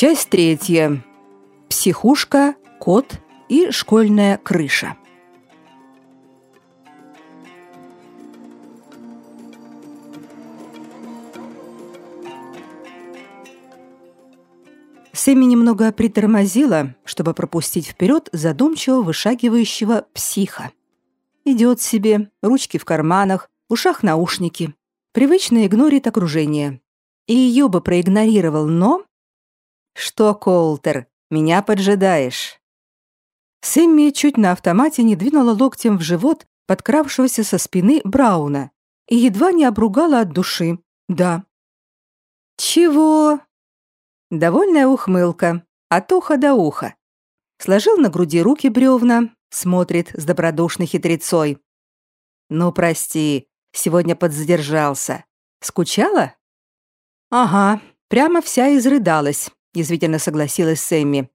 Часть третья. Психушка, кот и школьная крыша. Сэмми немного притормозила, чтобы пропустить вперед задумчиво вышагивающего психа. Идет себе, ручки в карманах, ушах наушники. Привычно игнорит окружение. И ее бы проигнорировал, но... Что, Колтер, меня поджидаешь? Сэмми чуть на автомате не двинула локтем в живот подкравшегося со спины Брауна и едва не обругала от души. Да. «Чего?» Довольная ухмылка, от уха до уха. Сложил на груди руки бревна, смотрит с добродушной хитрецой. «Ну, прости, сегодня подзадержался. Скучала?» «Ага, прямо вся изрыдалась», — язвительно согласилась Сэмми.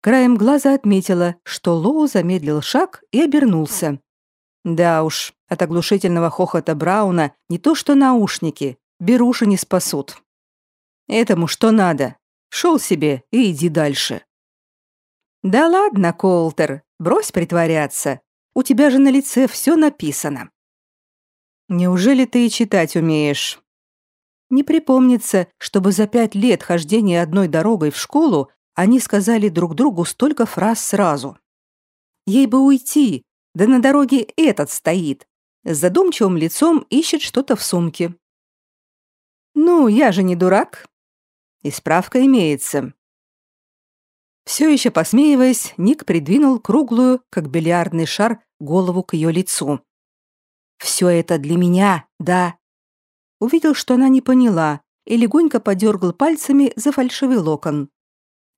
Краем глаза отметила, что Лоу замедлил шаг и обернулся. Да уж, от оглушительного хохота Брауна не то что наушники, беруши не спасут. Этому что надо? Шел себе и иди дальше. Да ладно, Колтер, брось притворяться. У тебя же на лице все написано. Неужели ты и читать умеешь? Не припомнится, чтобы за пять лет хождения одной дорогой в школу они сказали друг другу столько фраз сразу. Ей бы уйти, да на дороге этот стоит. С задумчивым лицом ищет что-то в сумке. «Ну, я же не дурак», и справка имеется. Все еще посмеиваясь, Ник придвинул круглую, как бильярдный шар, голову к ее лицу. «Все это для меня, да?» Увидел, что она не поняла, и легонько подергал пальцами за фальшивый локон.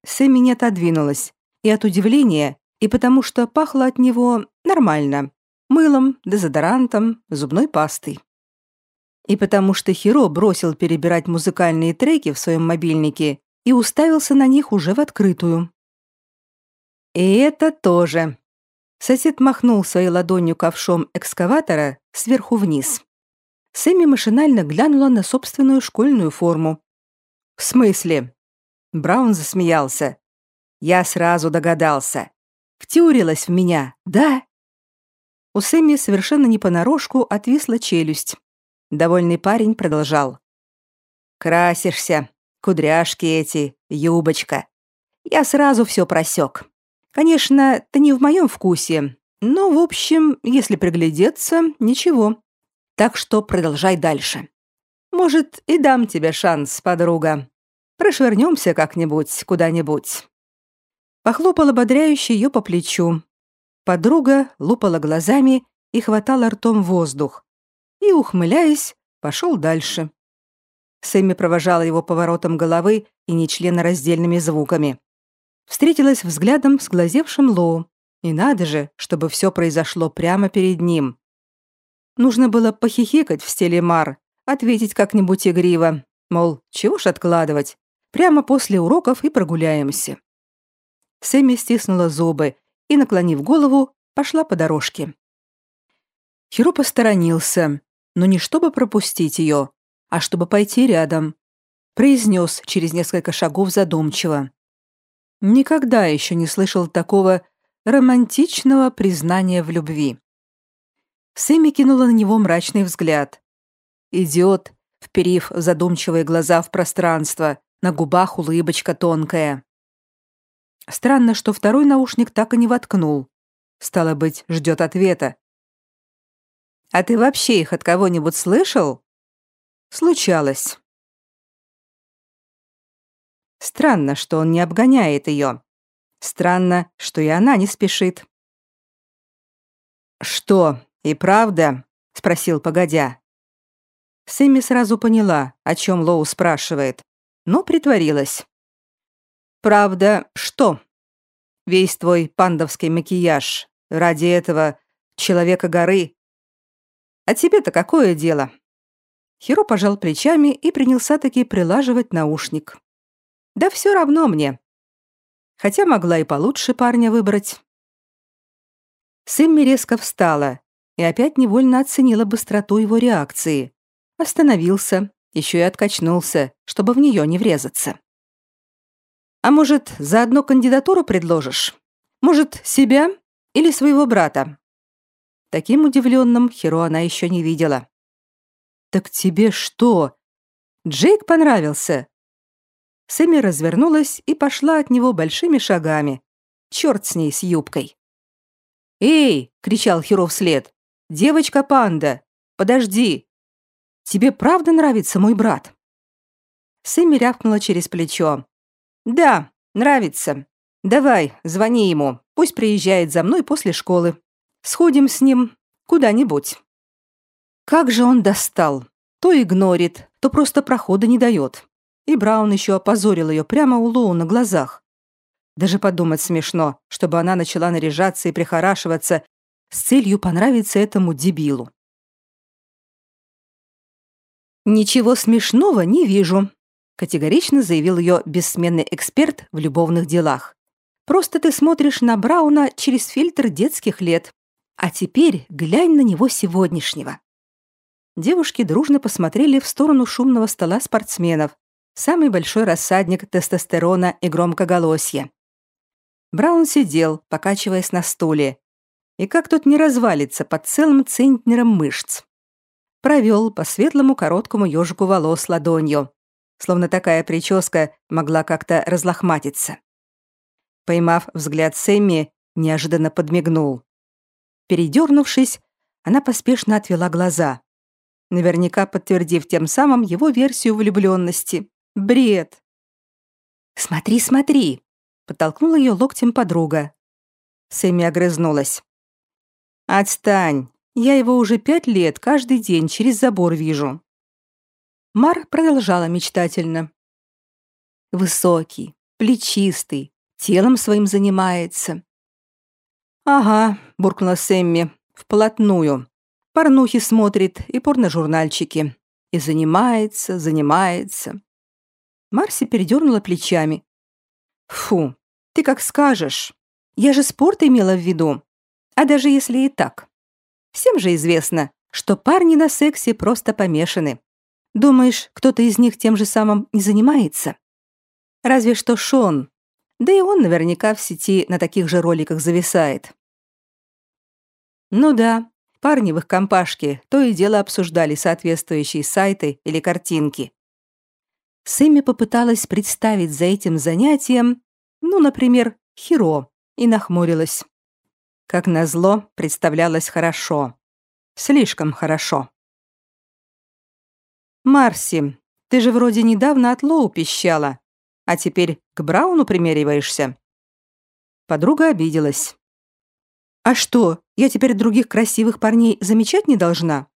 Сэмми не отодвинулась, и от удивления, и потому что пахло от него нормально. Мылом, дезодорантом, зубной пастой и потому что Хиро бросил перебирать музыкальные треки в своем мобильнике и уставился на них уже в открытую. И это тоже. Сосед махнул своей ладонью ковшом экскаватора сверху вниз. Сэмми машинально глянула на собственную школьную форму. «В смысле?» Браун засмеялся. «Я сразу догадался. Втюрилась в меня, да?» У Сэмми совершенно не понарошку отвисла челюсть. Довольный парень продолжал. «Красишься, кудряшки эти, юбочка. Я сразу все просек. Конечно, это не в моем вкусе, но, в общем, если приглядеться, ничего. Так что продолжай дальше. Может, и дам тебе шанс, подруга. Прошвырнемся как-нибудь куда-нибудь». Похлопал ободряюще ее по плечу. Подруга лупала глазами и хватала ртом воздух, и, ухмыляясь, пошел дальше. Сэмми провожала его поворотом головы и нечленораздельными звуками. Встретилась взглядом с глазевшим Лоу. И надо же, чтобы все произошло прямо перед ним. Нужно было похихикать в стиле Мар, ответить как-нибудь игриво, мол, чего ж откладывать, прямо после уроков и прогуляемся. Сэмми стиснула зубы и, наклонив голову, пошла по дорожке. Хиро посторонился, но не чтобы пропустить ее, а чтобы пойти рядом. Произнес через несколько шагов задумчиво. Никогда еще не слышал такого романтичного признания в любви. Сэмми кинула на него мрачный взгляд. Идиот, вперив задумчивые глаза в пространство, на губах улыбочка тонкая. Странно, что второй наушник так и не воткнул. Стало быть, ждет ответа. А ты вообще их от кого-нибудь слышал? Случалось. Странно, что он не обгоняет ее. Странно, что и она не спешит. «Что, и правда?» — спросил погодя. Сэмми сразу поняла, о чем Лоу спрашивает, но притворилась. «Правда, что? Весь твой пандовский макияж ради этого человека горы а тебе-то какое дело?» Хиро пожал плечами и принялся таки прилаживать наушник. «Да все равно мне. Хотя могла и получше парня выбрать». Сэмми резко встала и опять невольно оценила быстроту его реакции. Остановился, еще и откачнулся, чтобы в нее не врезаться. А может, заодно кандидатуру предложишь? Может, себя или своего брата?» Таким удивленным Хиро она еще не видела. «Так тебе что? Джейк понравился?» Сэмми развернулась и пошла от него большими шагами. Черт с ней, с юбкой. «Эй!» — кричал Хиро вслед. «Девочка-панда! Подожди! Тебе правда нравится мой брат?» Сэмми рявкнула через плечо. «Да, нравится. Давай, звони ему. Пусть приезжает за мной после школы. Сходим с ним куда-нибудь». Как же он достал. То игнорит, то просто прохода не дает. И Браун еще опозорил ее прямо у Лоу на глазах. Даже подумать смешно, чтобы она начала наряжаться и прихорашиваться с целью понравиться этому дебилу. «Ничего смешного не вижу», — категорично заявил ее бессменный эксперт в любовных делах. «Просто ты смотришь на Брауна через фильтр детских лет. А теперь глянь на него сегодняшнего». Девушки дружно посмотрели в сторону шумного стола спортсменов, самый большой рассадник тестостерона и громкоголосья. Браун сидел, покачиваясь на стуле. И как тут не развалится под целым центнером мышц. Провел по светлому короткому ежику волос ладонью, словно такая прическа могла как-то разлохматиться. Поймав взгляд Сэмми, неожиданно подмигнул. Передернувшись, она поспешно отвела глаза, наверняка подтвердив тем самым его версию влюбленности. Бред. «Смотри, смотри!» — подтолкнула ее локтем подруга. Сэмми огрызнулась. «Отстань! Я его уже пять лет каждый день через забор вижу». Мар продолжала мечтательно. «Высокий, плечистый, телом своим занимается». «Ага», — буркнула Сэмми, — «вплотную. Порнухи смотрит и порножурнальчики. И занимается, занимается. Марси передернула плечами. «Фу, ты как скажешь. Я же спорт имела в виду. А даже если и так. Всем же известно, что парни на сексе просто помешаны. Думаешь, кто-то из них тем же самым не занимается? Разве что Шон. Да и он наверняка в сети на таких же роликах зависает. Ну да, парни в их компашке то и дело обсуждали соответствующие сайты или картинки. Сэмми попыталась представить за этим занятием, ну, например, Хиро, и нахмурилась. Как назло, представлялось хорошо. Слишком хорошо. «Марси, ты же вроде недавно от Лоу пищала, а теперь к Брауну примериваешься?» Подруга обиделась. «А что, я теперь других красивых парней замечать не должна?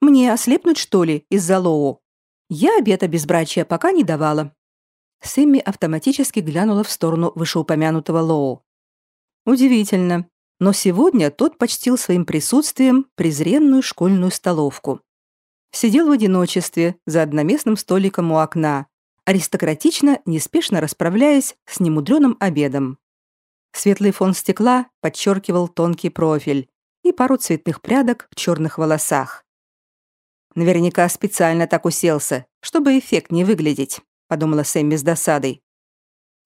Мне ослепнуть, что ли, из-за Лоу?» Я обета безбрачия пока не давала. Сэмми автоматически глянула в сторону вышеупомянутого Лоу. Удивительно, но сегодня тот почтил своим присутствием презренную школьную столовку. Сидел в одиночестве за одноместным столиком у окна, аристократично, неспешно расправляясь с немудреным обедом. Светлый фон стекла подчеркивал тонкий профиль и пару цветных прядок в черных волосах. Наверняка специально так уселся, чтобы эффект не выглядеть, подумала Сэмми с досадой.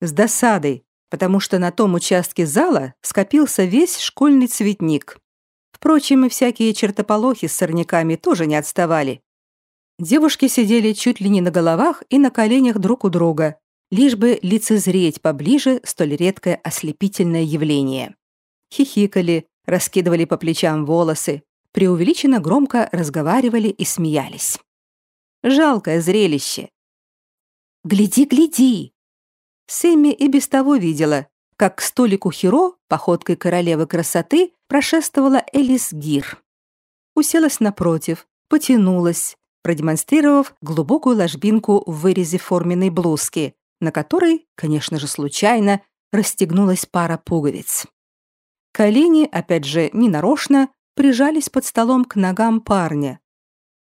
С досадой, потому что на том участке зала скопился весь школьный цветник. Впрочем, и всякие чертополохи с сорняками тоже не отставали. Девушки сидели чуть ли не на головах и на коленях друг у друга, лишь бы лицезреть поближе столь редкое ослепительное явление. Хихикали, раскидывали по плечам волосы, преувеличенно громко разговаривали и смеялись. Жалкое зрелище. «Гляди, гляди!» Сэмми и без того видела, как к столику Хиро, походкой королевы красоты, прошествовала Элис Гир. Уселась напротив, потянулась, продемонстрировав глубокую ложбинку в вырезе форменной блузки, на которой, конечно же случайно, расстегнулась пара пуговиц. Колени, опять же, ненарочно, прижались под столом к ногам парня.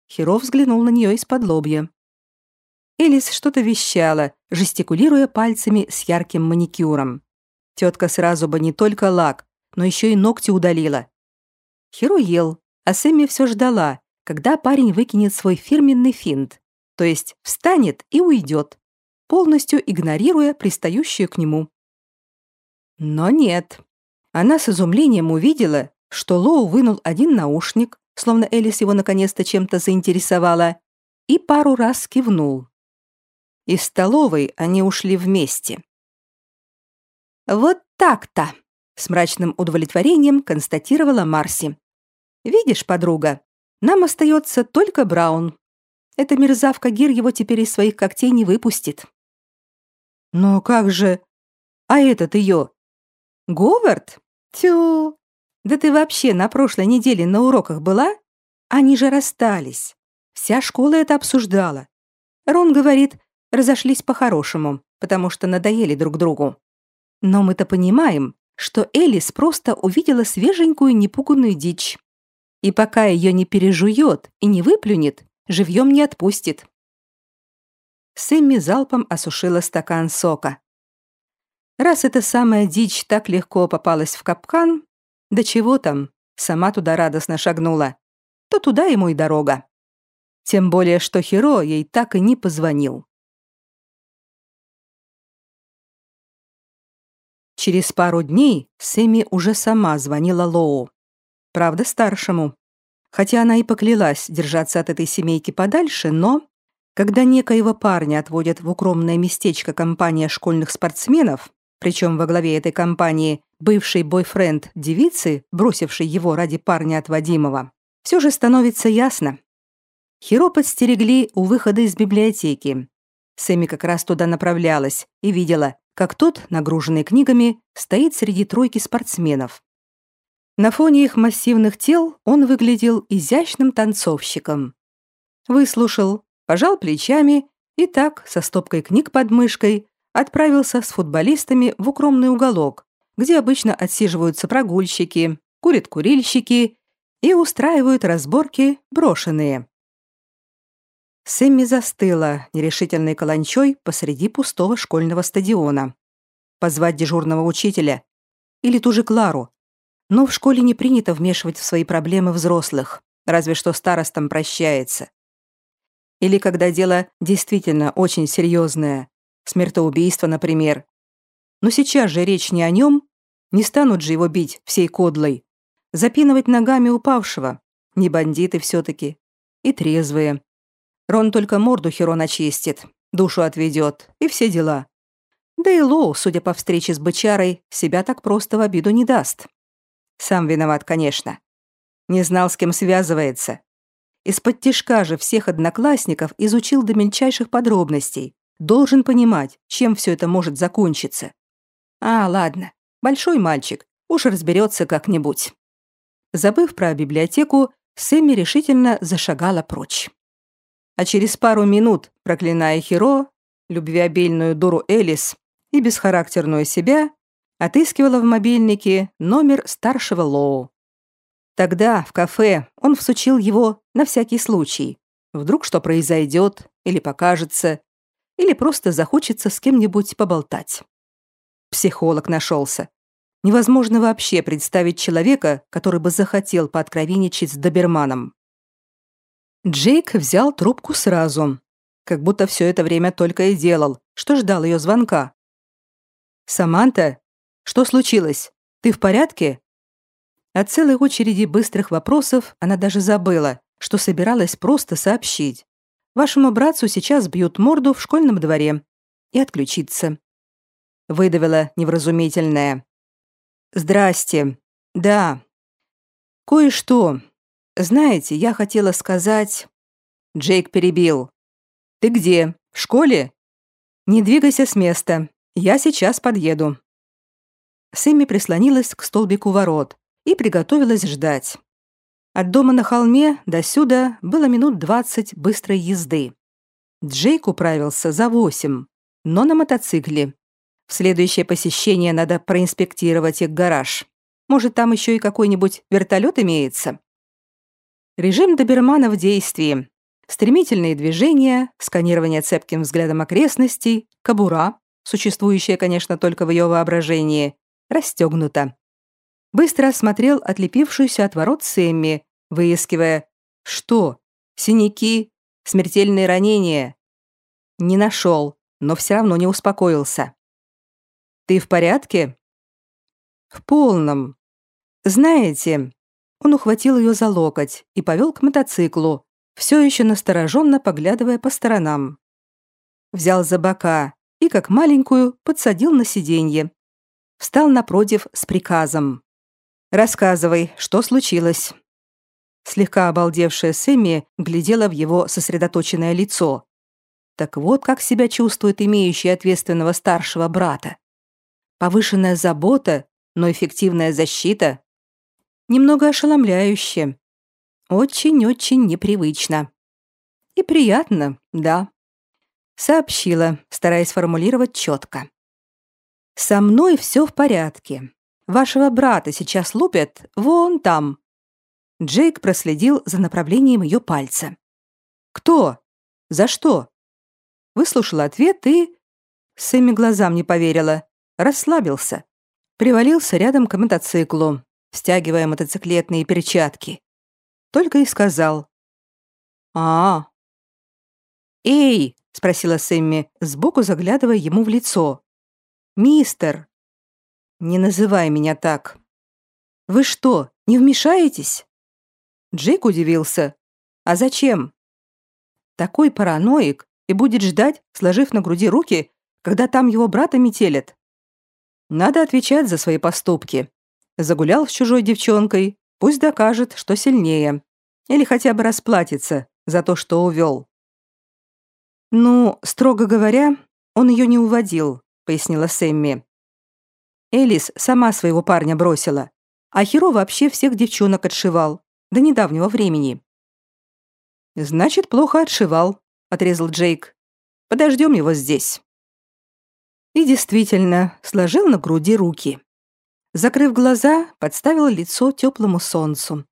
Хиро взглянул на нее из-под лобья. Элис что-то вещала, жестикулируя пальцами с ярким маникюром. Тетка сразу бы не только лак, но еще и ногти удалила. Хиро ел, а Сэмми все ждала, когда парень выкинет свой фирменный финт, то есть встанет и уйдет. полностью игнорируя пристающую к нему. Но нет. Она с изумлением увидела, что Лоу вынул один наушник, словно Элис его наконец-то чем-то заинтересовала, и пару раз кивнул. Из столовой они ушли вместе. «Вот так-то!» — с мрачным удовлетворением констатировала Марси. «Видишь, подруга, нам остается только Браун. Эта мерзавка Гир его теперь из своих когтей не выпустит». «Но как же... А этот ее? Говард? Тю! Да ты вообще на прошлой неделе на уроках была? Они же расстались. Вся школа это обсуждала. Рон говорит, разошлись по-хорошему, потому что надоели друг другу. Но мы-то понимаем, что Элис просто увидела свеженькую непуганную дичь. И пока ее не пережует и не выплюнет, живьем не отпустит. Сэмми залпом осушила стакан сока. Раз эта самая дичь так легко попалась в капкан, да чего там, сама туда радостно шагнула, то туда ему и дорога. Тем более, что Хиро ей так и не позвонил. Через пару дней Сэмми уже сама звонила Лоу. Правда, старшему. Хотя она и поклялась держаться от этой семейки подальше, но... Когда некоего парня отводят в укромное местечко компания школьных спортсменов, причем во главе этой компании бывший бойфренд девицы, бросивший его ради парня от Вадимова, все же становится ясно. Хиро подстерегли у выхода из библиотеки. Сэмми как раз туда направлялась и видела, как тот, нагруженный книгами, стоит среди тройки спортсменов. На фоне их массивных тел он выглядел изящным танцовщиком. Выслушал, пожал плечами и так, со стопкой книг под мышкой, отправился с футболистами в укромный уголок, где обычно отсиживаются прогульщики, курят курильщики и устраивают разборки брошенные. Сэмми застыла, нерешительной каланчой посреди пустого школьного стадиона. Позвать дежурного учителя или ту же Клару. Но в школе не принято вмешивать в свои проблемы взрослых, разве что старостам прощается. Или когда дело действительно очень серьезное, смертоубийство, например. Но сейчас же речь не о нем, не станут же его бить всей кодлой, запинывать ногами упавшего, не бандиты все-таки, и трезвые. Рон только морду Херон очистит, душу отведет и все дела. Да и Лоу, судя по встрече с бычарой, себя так просто в обиду не даст. Сам виноват, конечно. Не знал, с кем связывается. Из-под тишка же всех одноклассников изучил до мельчайших подробностей. Должен понимать, чем все это может закончиться. А, ладно, большой мальчик, уж разберется как-нибудь. Забыв про библиотеку, Сэмми решительно зашагала прочь а через пару минут, проклиная Хиро, любвеобильную дуру Элис и бесхарактерную себя, отыскивала в мобильнике номер старшего Лоу. Тогда, в кафе, он всучил его на всякий случай. Вдруг что произойдет, или покажется, или просто захочется с кем-нибудь поболтать. Психолог нашелся. Невозможно вообще представить человека, который бы захотел пооткровенничать с доберманом. Джейк взял трубку сразу, как будто все это время только и делал, что ждал ее звонка. «Саманта, что случилось? Ты в порядке?» От целой очереди быстрых вопросов она даже забыла, что собиралась просто сообщить. «Вашему братцу сейчас бьют морду в школьном дворе» и отключиться. Выдавила невразумительная. «Здрасте. Да. Кое-что. Знаете, я хотела сказать...» Джейк перебил. «Ты где? В школе?» «Не двигайся с места. Я сейчас подъеду». Сэмми прислонилась к столбику ворот и приготовилась ждать. От дома на холме до сюда было минут двадцать быстрой езды. Джейк управился за восемь, но на мотоцикле. В следующее посещение надо проинспектировать их гараж. Может, там еще и какой-нибудь вертолет имеется? Режим добермана в действии. Стремительные движения, сканирование цепким взглядом окрестностей, кобура, существующая, конечно, только в ее воображении, расстегнута. Быстро осмотрел отлепившуюся от ворот Сэмми, выискивая «Что? Синяки? Смертельные ранения?» Не нашел, но все равно не успокоился. «Ты в порядке?» «В полном. Знаете...» Он ухватил ее за локоть и повел к мотоциклу, все еще настороженно поглядывая по сторонам. Взял за бока и, как маленькую, подсадил на сиденье. Встал напротив с приказом. «Рассказывай, что случилось?» Слегка обалдевшая Сэмми глядела в его сосредоточенное лицо. Так вот как себя чувствует имеющий ответственного старшего брата. Повышенная забота, но эффективная защита. Немного ошеломляюще. Очень-очень непривычно. И приятно, да. Сообщила, стараясь формулировать четко. «Со мной все в порядке. Вашего брата сейчас лупят вон там». Джейк проследил за направлением ее пальца. «Кто? За что?» Выслушал ответ и... Сэмми глазам не поверила. Расслабился. Привалился рядом к мотоциклу, стягивая мотоциклетные перчатки. Только и сказал. а, -а. «Эй!» — спросила Сэмми, сбоку заглядывая ему в лицо. «Мистер!» «Не называй меня так!» «Вы что, не вмешаетесь?» Джейк удивился. «А зачем?» «Такой параноик и будет ждать, сложив на груди руки, когда там его брата метелят. Надо отвечать за свои поступки. Загулял с чужой девчонкой, пусть докажет, что сильнее. Или хотя бы расплатится за то, что увел. «Ну, строго говоря, он ее не уводил», — пояснила Сэмми. Элис сама своего парня бросила, а Хиро вообще всех девчонок отшивал до недавнего времени. «Значит, плохо отшивал», — отрезал Джейк. «Подождем его здесь». И действительно, сложил на груди руки. Закрыв глаза, подставил лицо теплому солнцу.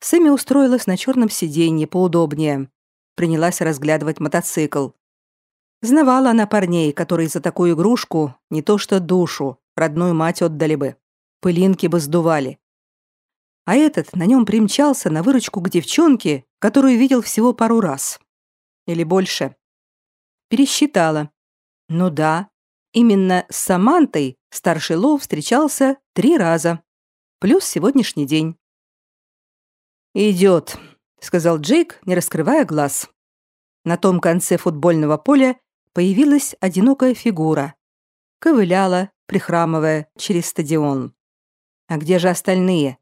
Сэмми устроилась на черном сиденье поудобнее. Принялась разглядывать мотоцикл. Знавала она парней, которые за такую игрушку не то что душу, родную мать отдали бы. Пылинки бы сдували. А этот на нем примчался на выручку к девчонке, которую видел всего пару раз. Или больше. Пересчитала. Ну да, именно с Самантой старший Лоу встречался три раза. Плюс сегодняшний день. «Идет», — сказал Джейк, не раскрывая глаз. На том конце футбольного поля появилась одинокая фигура. Ковыляла, прихрамывая, через стадион. А где же остальные?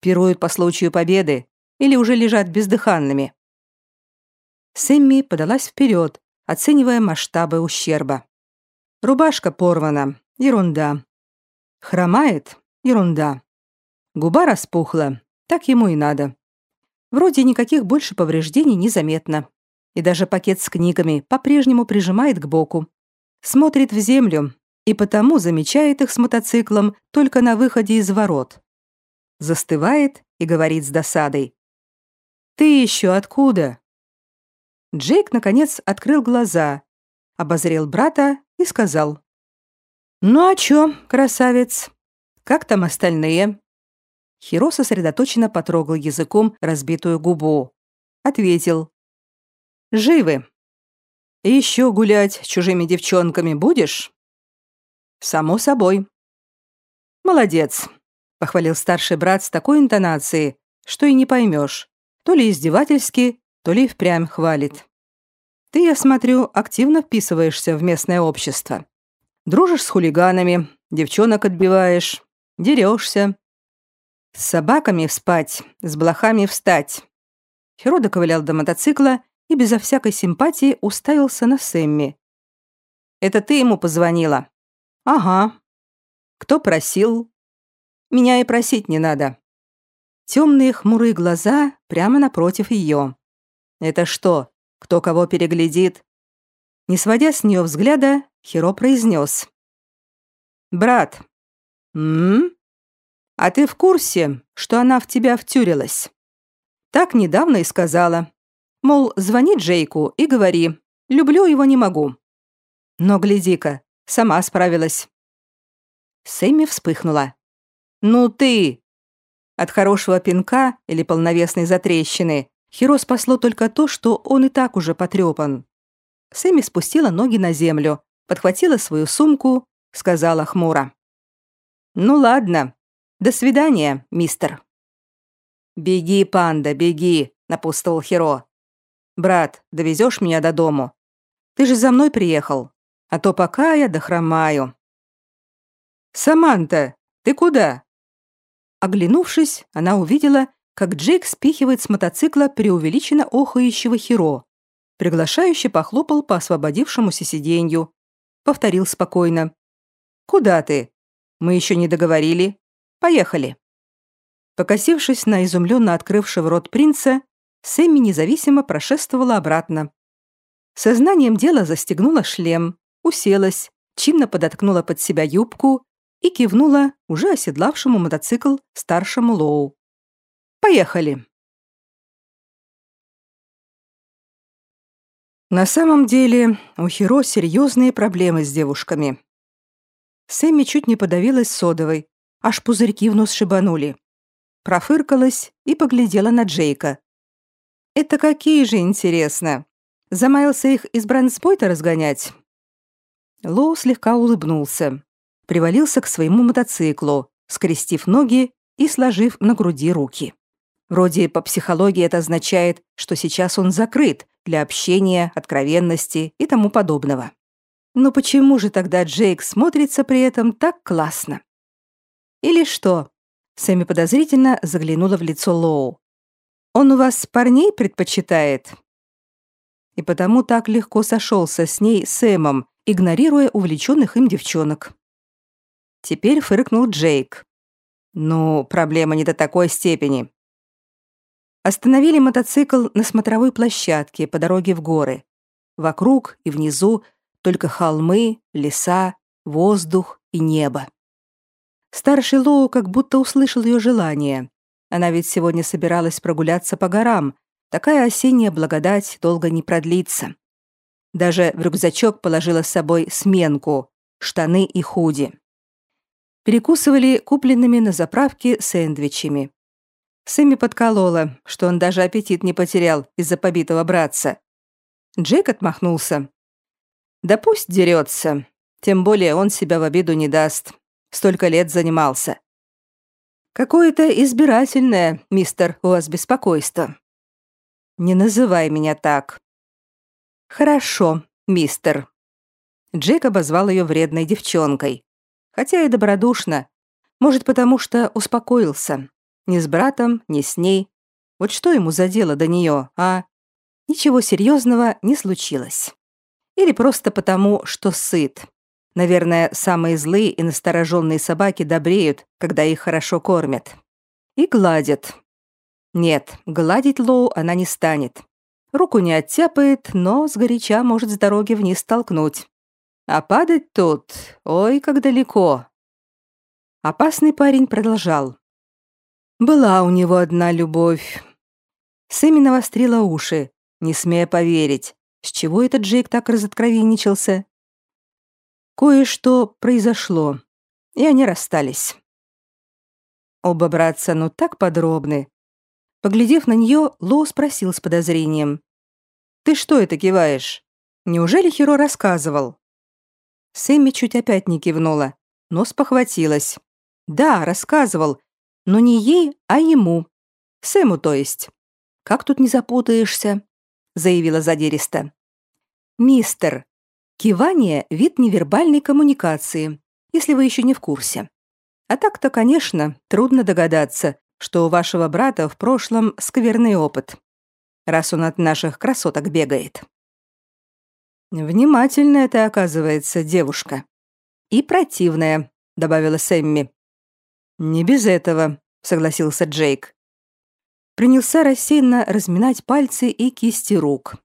Пируют по случаю победы или уже лежат бездыханными? Сэмми подалась вперед, оценивая масштабы ущерба. Рубашка порвана. Ерунда. Хромает. Ерунда. Губа распухла. Так ему и надо. Вроде никаких больше повреждений незаметно. И даже пакет с книгами по-прежнему прижимает к боку. Смотрит в землю и потому замечает их с мотоциклом только на выходе из ворот. Застывает и говорит с досадой. «Ты еще откуда?» Джейк, наконец, открыл глаза, обозрел брата и сказал. «Ну а чё, красавец? Как там остальные?» Хиро сосредоточенно потрогал языком разбитую губу. Ответил. «Живы. Еще гулять с чужими девчонками будешь?» «Само собой». «Молодец», — похвалил старший брат с такой интонацией, что и не поймешь, то ли издевательски, то ли впрямь хвалит. «Ты, я смотрю, активно вписываешься в местное общество. Дружишь с хулиганами, девчонок отбиваешь, дерешься, с собаками вспать, с блохами встать. Херо доковылял до мотоцикла и безо всякой симпатии уставился на Сэмми. «Это ты ему позвонила?» «Ага». «Кто просил?» «Меня и просить не надо». Темные хмурые глаза прямо напротив ее. «Это что, кто кого переглядит?» Не сводя с нее взгляда, Хиро произнес. «Брат». «М? А ты в курсе, что она в тебя втюрилась? Так недавно и сказала. Мол, звони Джейку и говори, люблю его не могу. Но гляди-ка, сама справилась. Сэмми вспыхнула. «Ну ты!» От хорошего пинка или полновесной затрещины Хиро спасло только то, что он и так уже потрепан. Сэмми спустила ноги на землю, подхватила свою сумку, сказала хмуро. «Ну ладно. До свидания, мистер». «Беги, панда, беги», — напутствовал Хиро. «Брат, довезешь меня до дому? Ты же за мной приехал, а то пока я дохромаю». «Саманта, ты куда?» Оглянувшись, она увидела, как Джейк спихивает с мотоцикла преувеличенно охающего Хиро. Приглашающе похлопал по освободившемуся сиденью. Повторил спокойно. «Куда ты? Мы еще не договорили. Поехали». Покосившись на изумленно открывшего рот принца, Сэмми независимо прошествовала обратно. Сознанием дела застегнула шлем, уселась, чинно подоткнула под себя юбку и кивнула уже оседлавшему мотоцикл старшему Лоу. «Поехали!» На самом деле у Хиро серьезные проблемы с девушками. Сэмми чуть не подавилась содовой, аж пузырьки в нос шибанули. Профыркалась и поглядела на Джейка. «Это какие же, интересно? Замаялся их из бронспойта разгонять?» Лоу слегка улыбнулся привалился к своему мотоциклу, скрестив ноги и сложив на груди руки. Вроде по психологии это означает, что сейчас он закрыт для общения, откровенности и тому подобного. Но почему же тогда Джейк смотрится при этом так классно? Или что? Сэмми подозрительно заглянула в лицо Лоу. Он у вас парней предпочитает? И потому так легко сошелся с ней Сэмом, игнорируя увлеченных им девчонок. Теперь фыркнул Джейк. Ну, проблема не до такой степени. Остановили мотоцикл на смотровой площадке по дороге в горы. Вокруг и внизу только холмы, леса, воздух и небо. Старший Лоу как будто услышал ее желание. Она ведь сегодня собиралась прогуляться по горам. Такая осенняя благодать долго не продлится. Даже в рюкзачок положила с собой сменку, штаны и худи перекусывали купленными на заправке сэндвичами. Сэмми подколола, что он даже аппетит не потерял из-за побитого братца. Джейк отмахнулся. «Да пусть дерется. Тем более он себя в обиду не даст. Столько лет занимался». «Какое-то избирательное, мистер, у вас беспокойство». «Не называй меня так». «Хорошо, мистер». Джейк обозвал ее вредной девчонкой хотя и добродушно. Может, потому что успокоился. Ни с братом, ни с ней. Вот что ему за дело до нее, а? Ничего серьезного не случилось. Или просто потому, что сыт. Наверное, самые злые и настороженные собаки добреют, когда их хорошо кормят. И гладят. Нет, гладить Лоу она не станет. Руку не оттяпает, но сгоряча может с дороги вниз толкнуть. А падать тут, ой, как далеко. Опасный парень продолжал. Была у него одна любовь. Сэмми навострила уши, не смея поверить, с чего этот Джейк так разоткровенничался. Кое-что произошло, и они расстались. Оба братца ну так подробны. Поглядев на нее, Лоу спросил с подозрением. «Ты что это киваешь? Неужели Хиро рассказывал?» Сэмми чуть опять не кивнула, но спохватилась. Да, рассказывал, но не ей, а ему. Сэму, то есть. Как тут не запутаешься? заявила задиристо. Мистер, кивание – вид невербальной коммуникации, если вы еще не в курсе. А так-то, конечно, трудно догадаться, что у вашего брата в прошлом скверный опыт, раз он от наших красоток бегает. «Внимательная ты, оказывается, девушка. И противная», — добавила Сэмми. «Не без этого», — согласился Джейк. Принялся рассеянно разминать пальцы и кисти рук.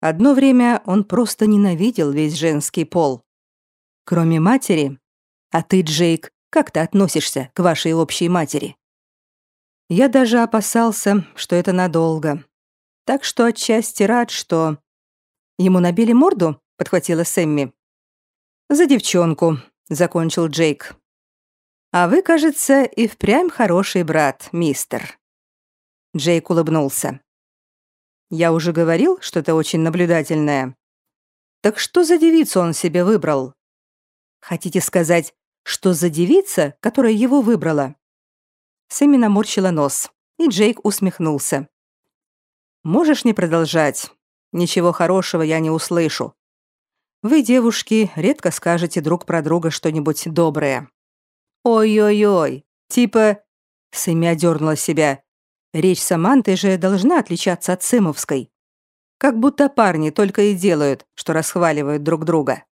Одно время он просто ненавидел весь женский пол. Кроме матери. А ты, Джейк, как ты относишься к вашей общей матери? Я даже опасался, что это надолго. Так что отчасти рад, что Ему набили морду?» — подхватила Сэмми. «За девчонку», — закончил Джейк. «А вы, кажется, и впрямь хороший брат, мистер». Джейк улыбнулся. «Я уже говорил, что ты очень наблюдательная. Так что за девицу он себе выбрал? Хотите сказать, что за девица, которая его выбрала? Сэмми наморщила нос, и Джейк усмехнулся. Можешь не продолжать. Ничего хорошего я не услышу. Вы, девушки, редко скажете друг про друга что-нибудь доброе. Ой-ой-ой, типа... Сэмми одернула себя. Речь Саманты же должна отличаться от Сымовской. Как будто парни только и делают, что расхваливают друг друга.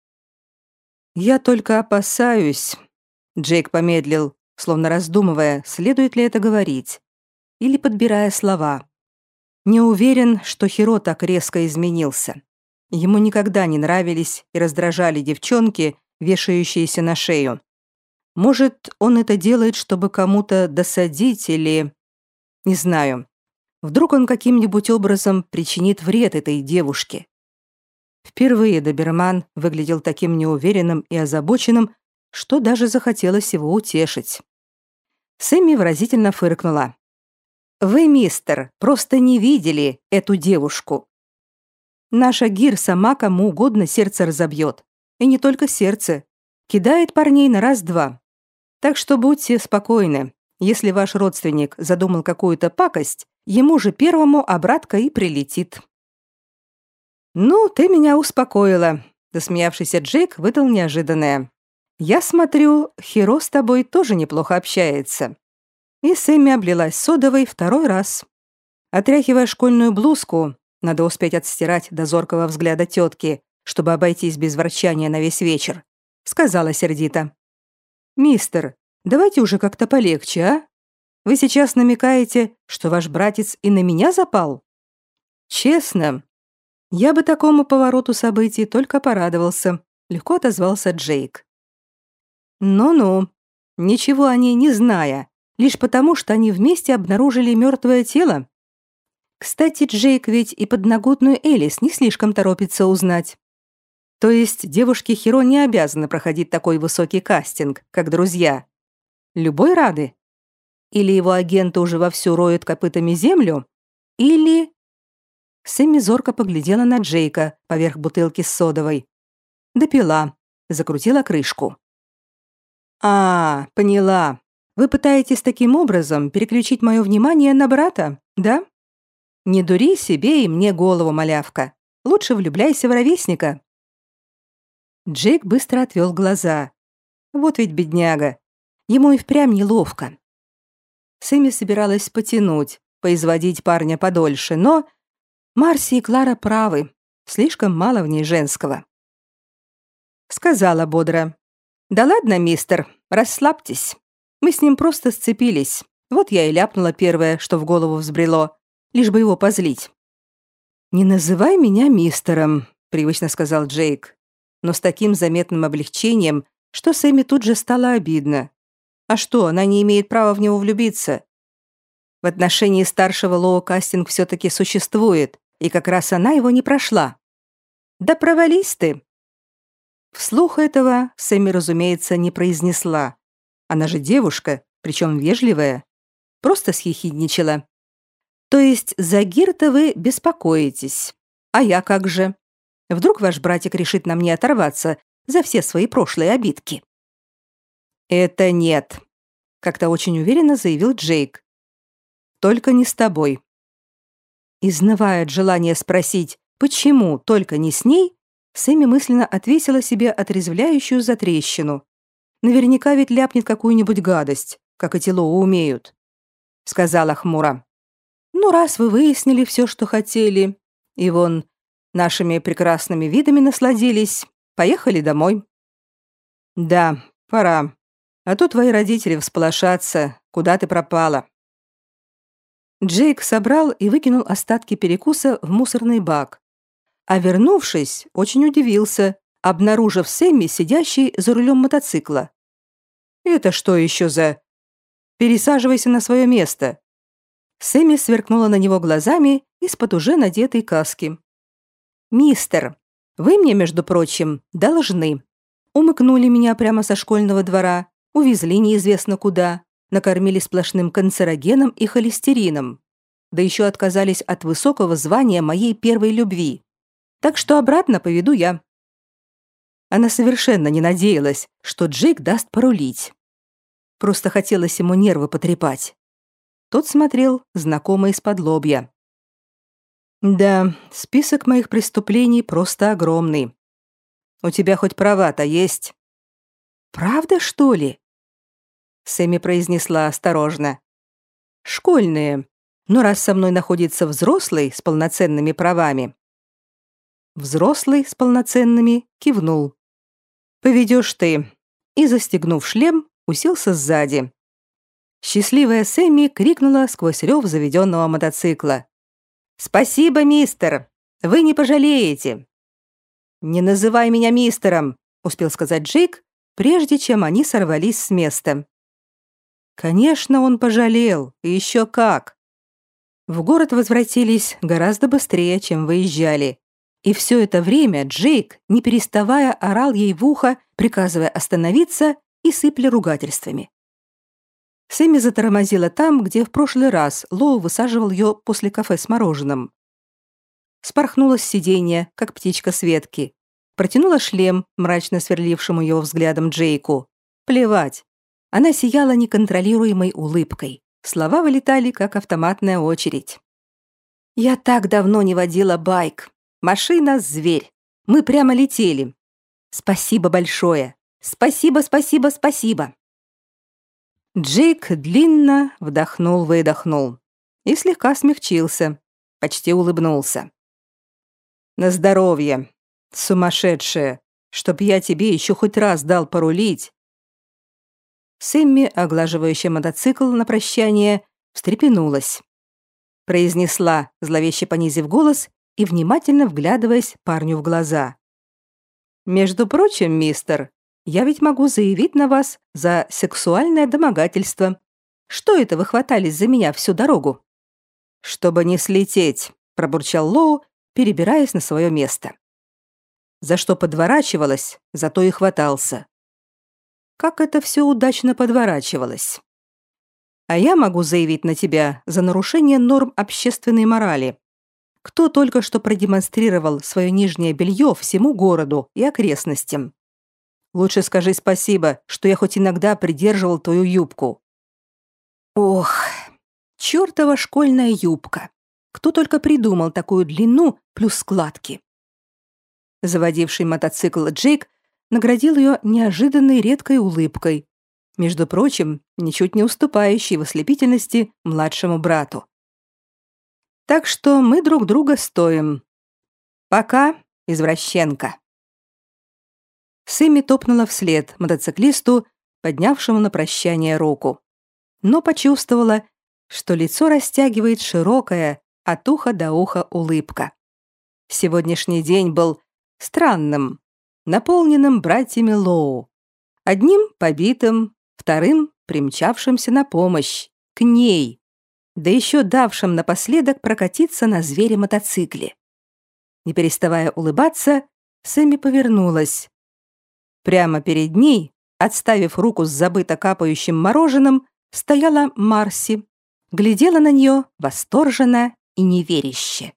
«Я только опасаюсь», — Джейк помедлил, словно раздумывая, следует ли это говорить, или подбирая слова. Не уверен, что Хиро так резко изменился. Ему никогда не нравились и раздражали девчонки, вешающиеся на шею. Может, он это делает, чтобы кому-то досадить или... Не знаю. Вдруг он каким-нибудь образом причинит вред этой девушке. Впервые доберман выглядел таким неуверенным и озабоченным, что даже захотелось его утешить. Сэмми выразительно фыркнула. «Вы, мистер, просто не видели эту девушку. Наша Гир сама кому угодно сердце разобьет. И не только сердце. Кидает парней на раз-два. Так что будьте спокойны. Если ваш родственник задумал какую-то пакость, ему же первому обратка и прилетит. «Ну, ты меня успокоила», — засмеявшийся Джейк выдал неожиданное. «Я смотрю, Хиро с тобой тоже неплохо общается». И Сэмми облилась содовой второй раз. Отряхивая школьную блузку, надо успеть отстирать до зоркого взгляда тетки, чтобы обойтись без ворчания на весь вечер, сказала сердито. «Мистер, Давайте уже как-то полегче, а? Вы сейчас намекаете, что ваш братец и на меня запал? Честно, я бы такому повороту событий только порадовался, легко отозвался Джейк. Ну-ну, ничего о ней не зная, лишь потому, что они вместе обнаружили мертвое тело. Кстати, Джейк ведь и подноготную Элис не слишком торопится узнать. То есть девушки Хиро не обязаны проходить такой высокий кастинг, как друзья. Любой рады? Или его агенты уже вовсю роют копытами землю? Или... Сэмми зорко поглядела на Джейка поверх бутылки с содовой. Допила, закрутила крышку. «А, поняла. Вы пытаетесь таким образом переключить мое внимание на брата, да? Не дури себе и мне голову, малявка. Лучше влюбляйся в ровесника». Джейк быстро отвел глаза. Вот ведь бедняга. Ему и впрямь неловко. Сэмми собиралась потянуть, поизводить парня подольше, но Марси и Клара правы, слишком мало в ней женского. Сказала бодро. «Да ладно, мистер, расслабьтесь. Мы с ним просто сцепились. Вот я и ляпнула первое, что в голову взбрело, лишь бы его позлить». «Не называй меня мистером», — привычно сказал Джейк, но с таким заметным облегчением, что Сэмми тут же стало обидно. А что, она не имеет права в него влюбиться? В отношении старшего Лоу кастинг все-таки существует, и как раз она его не прошла. Да провались ты. Вслух этого Сэмми, разумеется, не произнесла. Она же девушка, причем вежливая. Просто схихидничала. То есть за Гирта вы беспокоитесь. А я как же? Вдруг ваш братик решит на мне оторваться за все свои прошлые обидки? «Это нет», — как-то очень уверенно заявил Джейк. «Только не с тобой». Изнывая от желания спросить, почему только не с ней, Сэмми мысленно отвесила себе отрезвляющую затрещину. Наверняка ведь ляпнет какую-нибудь гадость, как эти Лоу умеют. Сказала хмуро. «Ну, раз вы выяснили все, что хотели, и вон нашими прекрасными видами насладились, поехали домой». «Да, пора», а то твои родители всполошатся, куда ты пропала». Джейк собрал и выкинул остатки перекуса в мусорный бак. А вернувшись, очень удивился, обнаружив Сэмми, сидящей за рулем мотоцикла. «Это что еще за...» «Пересаживайся на свое место». Сэмми сверкнула на него глазами из-под уже надетой каски. «Мистер, вы мне, между прочим, должны. Умыкнули меня прямо со школьного двора, увезли неизвестно куда, накормили сплошным канцерогеном и холестерином, да еще отказались от высокого звания моей первой любви. Так что обратно поведу я. Она совершенно не надеялась, что Джейк даст порулить. Просто хотелось ему нервы потрепать. Тот смотрел знакомо из-под лобья. «Да, список моих преступлений просто огромный. У тебя хоть права-то есть?» «Правда, что ли?» Сэмми произнесла осторожно. «Школьные. Но раз со мной находится взрослый с полноценными правами...» Взрослый с полноценными кивнул. «Поведешь ты». И, застегнув шлем, уселся сзади. Счастливая Сэмми крикнула сквозь рев заведенного мотоцикла. «Спасибо, мистер! Вы не пожалеете!» «Не называй меня мистером!» — успел сказать Джейк, прежде чем они сорвались с места. Конечно, он пожалел, и еще как. В город возвратились гораздо быстрее, чем выезжали. И все это время Джейк, не переставая, орал ей в ухо, приказывая остановиться и сыпля ругательствами. Сэмми затормозила там, где в прошлый раз Лоу высаживал ее после кафе с мороженым. Спорхнула с сиденья, как птичка с ветки. Протянула шлем, мрачно сверлившему его взглядом Джейку. Плевать. Она сияла неконтролируемой улыбкой. Слова вылетали, как автоматная очередь. «Я так давно не водила байк. Машина — зверь. Мы прямо летели. Спасибо большое. Спасибо, спасибо, спасибо». Джейк длинно вдохнул-выдохнул и слегка смягчился, почти улыбнулся. «На здоровье, сумасшедшая, чтоб я тебе еще хоть раз дал порулить». Сэмми, оглаживающая мотоцикл на прощание, встрепенулась. Произнесла, зловеще понизив голос и внимательно вглядываясь парню в глаза. «Между прочим, мистер, я ведь могу заявить на вас за сексуальное домогательство. Что это вы хватались за меня всю дорогу?» «Чтобы не слететь», — пробурчал Лоу, перебираясь на свое место. За что подворачивалась, зато и хватался. Как это все удачно подворачивалось. А я могу заявить на тебя за нарушение норм общественной морали. Кто только что продемонстрировал свое нижнее белье всему городу и окрестностям. Лучше скажи спасибо, что я хоть иногда придерживал твою юбку». Ох, чертова школьная юбка. Кто только придумал такую длину плюс складки. Заводивший мотоцикл Джейк наградил ее неожиданной редкой улыбкой, между прочим, ничуть не уступающей в ослепительности младшему брату. Так что мы друг друга стоим. Пока, извращенка. Сэмми топнула вслед мотоциклисту, поднявшему на прощание руку. Но почувствовала, что лицо растягивает широкая, от уха до уха улыбка. Сегодняшний день был странным, наполненным братьями Лоу. Одним побитым, вторым примчавшимся на помощь, к ней, да еще давшим напоследок прокатиться на звере-мотоцикле. Не переставая улыбаться, Сэмми повернулась, Прямо перед ней, отставив руку с забыто капающим мороженым, стояла Марси, глядела на нее восторженно и неверяще.